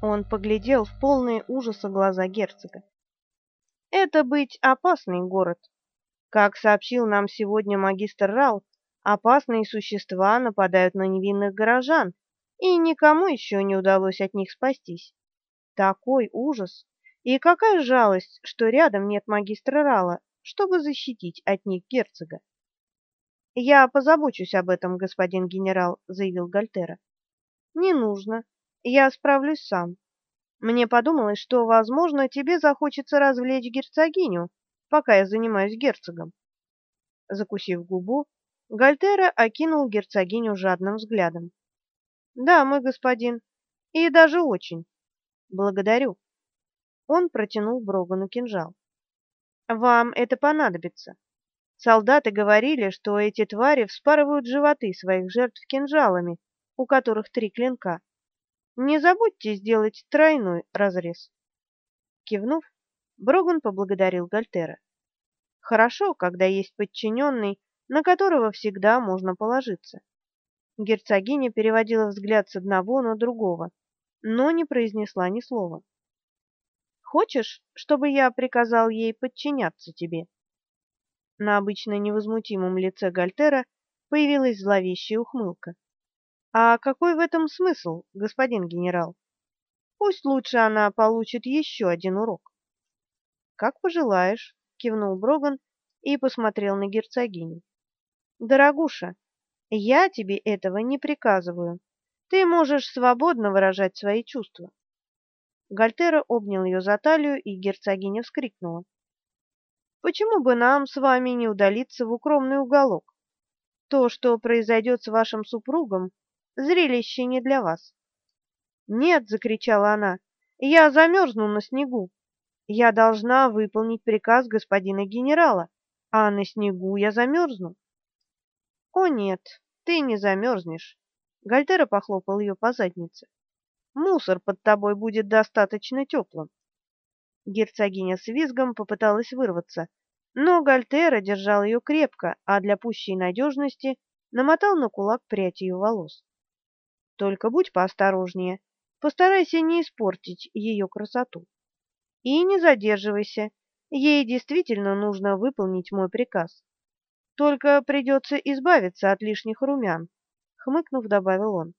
Он поглядел в полные ужаса глаза герцога. Это быть опасный город. Как сообщил нам сегодня магистр Рал, опасные существа нападают на невинных горожан, и никому еще не удалось от них спастись. Такой ужас! И какая жалость, что рядом нет магистра Рала, чтобы защитить от них герцога. «Я позабочусь об этом, господин генерал», — заявил Гальтера. «Не нужно. Я справлюсь сам. Мне подумалось, что, возможно, тебе захочется развлечь герцогиню, пока я занимаюсь герцогом». Закусив губу, Гальтера окинул герцогиню жадным взглядом. «Да, мой господин, и даже очень. Благодарю». Он протянул Брогану кинжал. «Вам это понадобится. Солдаты говорили, что эти твари вспарывают животы своих жертв кинжалами, у которых три клинка. Не забудьте сделать тройной разрез. Кивнув, Броган поблагодарил Гальтера. Хорошо, когда есть подчиненный, на которого всегда можно положиться. Герцогиня переводила взгляд с одного на другого, но не произнесла ни слова. Хочешь, чтобы я приказал ей подчиняться тебе? На обычно невозмутимом лице Гальтера появилась зловещая ухмылка. А какой в этом смысл, господин генерал? Пусть лучше она получит еще один урок. Как пожелаешь, кивнул Броган и посмотрел на герцогиню. Дорогуша, я тебе этого не приказываю. Ты можешь свободно выражать свои чувства. Гальтера обнял ее за талию, и герцогиня вскрикнула. Почему бы нам с вами не удалиться в укромный уголок? То, что произойдет с вашим супругом, зрелище не для вас. Нет, закричала она. Я замерзну на снегу. Я должна выполнить приказ господина генерала, а на снегу я замерзну. О нет, ты не замерзнешь. Гальтера похлопал ее по заднице. Мусор под тобой будет достаточно теплым. Герцогиня с визгом попыталась вырваться, но Гальтера держал ее крепко, а для пущей надежности намотал на кулак прядь ее волос. Только будь поосторожнее, постарайся не испортить ее красоту. И не задерживайся, ей действительно нужно выполнить мой приказ. Только придется избавиться от лишних румян, хмыкнув, добавил он.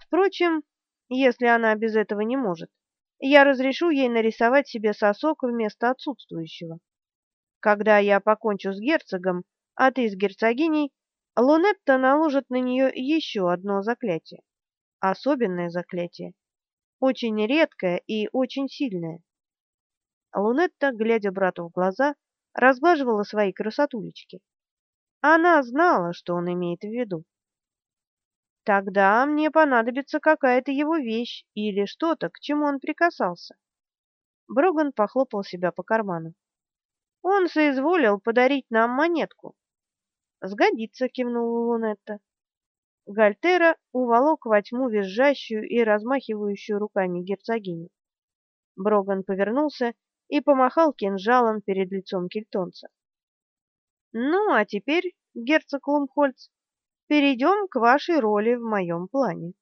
Впрочем, если она без этого не может я разрешу ей нарисовать себе сосок вместо отсутствующего. Когда я покончу с герцогом, а ты с герцогиней, Лунетта наложит на нее еще одно заклятие. Особенное заклятие. Очень редкое и очень сильное. Лунетта, глядя брату в глаза, разглаживала свои красотулечки. Она знала, что он имеет в виду. Тогда мне понадобится какая-то его вещь или что-то, к чему он прикасался. Броган похлопал себя по карману. Он соизволил подарить нам монетку. Сгодится, кивнула Лунетта. Гальтера уволок во тьму визжащую и размахивающую руками герцогиню. Броган повернулся и помахал кинжалом перед лицом кельтонца. Ну, а теперь, герцог Лумхольц, перейдем к вашей роли в моем плане.